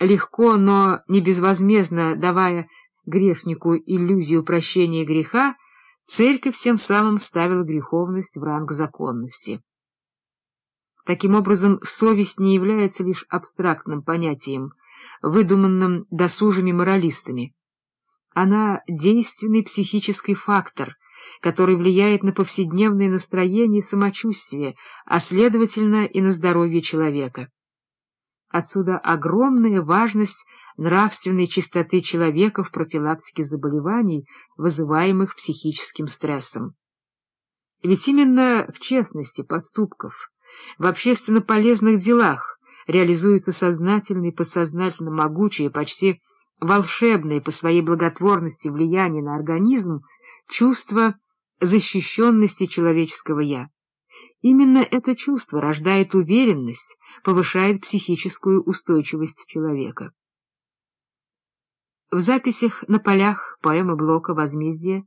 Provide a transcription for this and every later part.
легко, но не безвозмездно давая грешнику иллюзию прощения греха, церковь тем самым ставила греховность в ранг законности. Таким образом, совесть не является лишь абстрактным понятием, выдуманным досужими моралистами. Она действенный психический фактор, который влияет на повседневное настроение и самочувствие, а следовательно и на здоровье человека. Отсюда огромная важность нравственной чистоты человека в профилактике заболеваний, вызываемых психическим стрессом. Ведь именно в честности поступков, в общественно полезных делах реализуется сознательное и подсознательно могучее, почти волшебное по своей благотворности влияние на организм чувство защищенности человеческого «я». Именно это чувство рождает уверенность, повышает психическую устойчивость человека. В записях на полях поэмы Блока «Возмездие»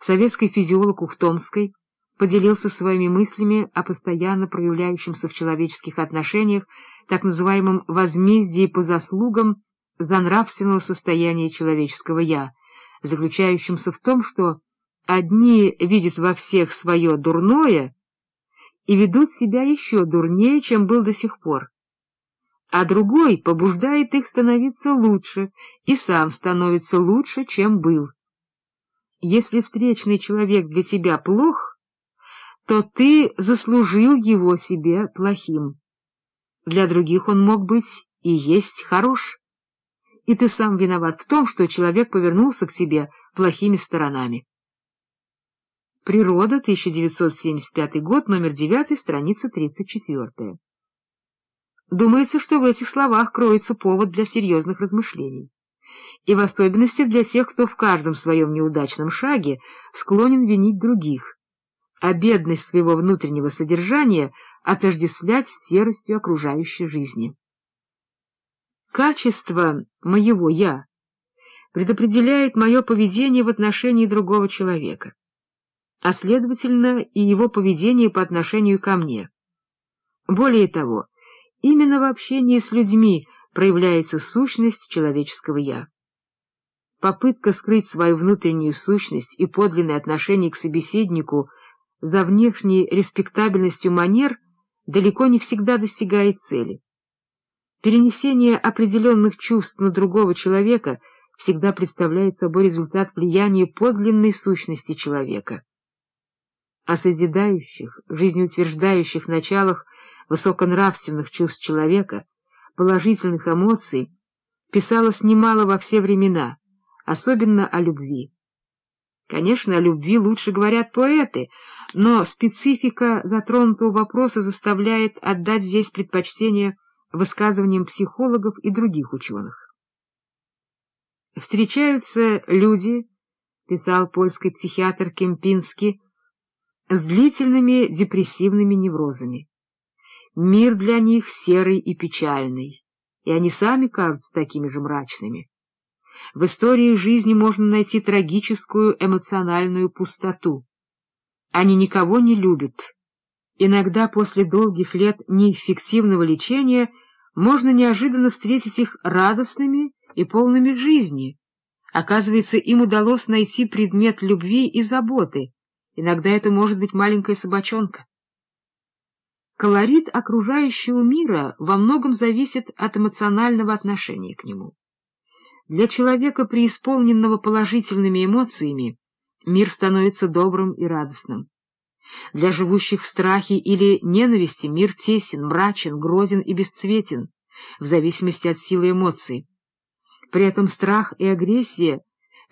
советский физиолог Ухтомской поделился своими мыслями о постоянно проявляющемся в человеческих отношениях так называемом «возмездии по заслугам» за нравственного состояния человеческого «я», заключающемся в том, что одни видят во всех свое дурное и ведут себя еще дурнее, чем был до сих пор, а другой побуждает их становиться лучше и сам становится лучше, чем был. Если встречный человек для тебя плох, то ты заслужил его себе плохим. Для других он мог быть и есть хорош, и ты сам виноват в том, что человек повернулся к тебе плохими сторонами. Природа, 1975 год, номер 9, страница 34. Думается, что в этих словах кроется повод для серьезных размышлений. И в особенности для тех, кто в каждом своем неудачном шаге склонен винить других, а бедность своего внутреннего содержания отождествлять с серостью окружающей жизни. Качество моего «я» предопределяет мое поведение в отношении другого человека а следовательно и его поведение по отношению ко мне. Более того, именно в общении с людьми проявляется сущность человеческого «я». Попытка скрыть свою внутреннюю сущность и подлинное отношение к собеседнику за внешней респектабельностью манер далеко не всегда достигает цели. Перенесение определенных чувств на другого человека всегда представляет собой результат влияния подлинной сущности человека о созидающих, жизнеутверждающих началах высоконравственных чувств человека, положительных эмоций, писалось немало во все времена, особенно о любви. Конечно, о любви лучше говорят поэты, но специфика затронутого вопроса заставляет отдать здесь предпочтение высказываниям психологов и других ученых. «Встречаются люди», — писал польский психиатр Кемпинский, с длительными депрессивными неврозами. Мир для них серый и печальный, и они сами кажутся такими же мрачными. В истории жизни можно найти трагическую эмоциональную пустоту. Они никого не любят. Иногда после долгих лет неэффективного лечения можно неожиданно встретить их радостными и полными жизни. Оказывается, им удалось найти предмет любви и заботы — Иногда это может быть маленькая собачонка. Колорит окружающего мира во многом зависит от эмоционального отношения к нему. Для человека, преисполненного положительными эмоциями, мир становится добрым и радостным. Для живущих в страхе или ненависти мир тесен, мрачен, грозен и бесцветен, в зависимости от силы эмоций. При этом страх и агрессия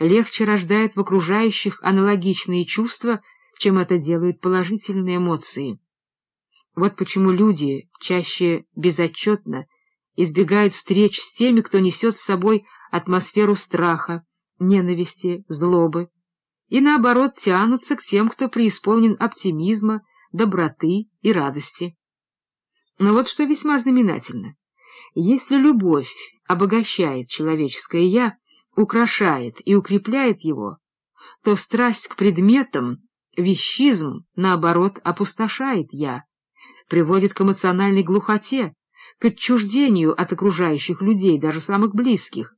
легче рождают в окружающих аналогичные чувства, чем это делают положительные эмоции. Вот почему люди чаще безотчетно избегают встреч с теми, кто несет с собой атмосферу страха, ненависти, злобы, и, наоборот, тянутся к тем, кто преисполнен оптимизма, доброты и радости. Но вот что весьма знаменательно. Если любовь обогащает человеческое «я», украшает и укрепляет его, то страсть к предметам Вещизм, наоборот, опустошает «я», приводит к эмоциональной глухоте, к отчуждению от окружающих людей, даже самых близких.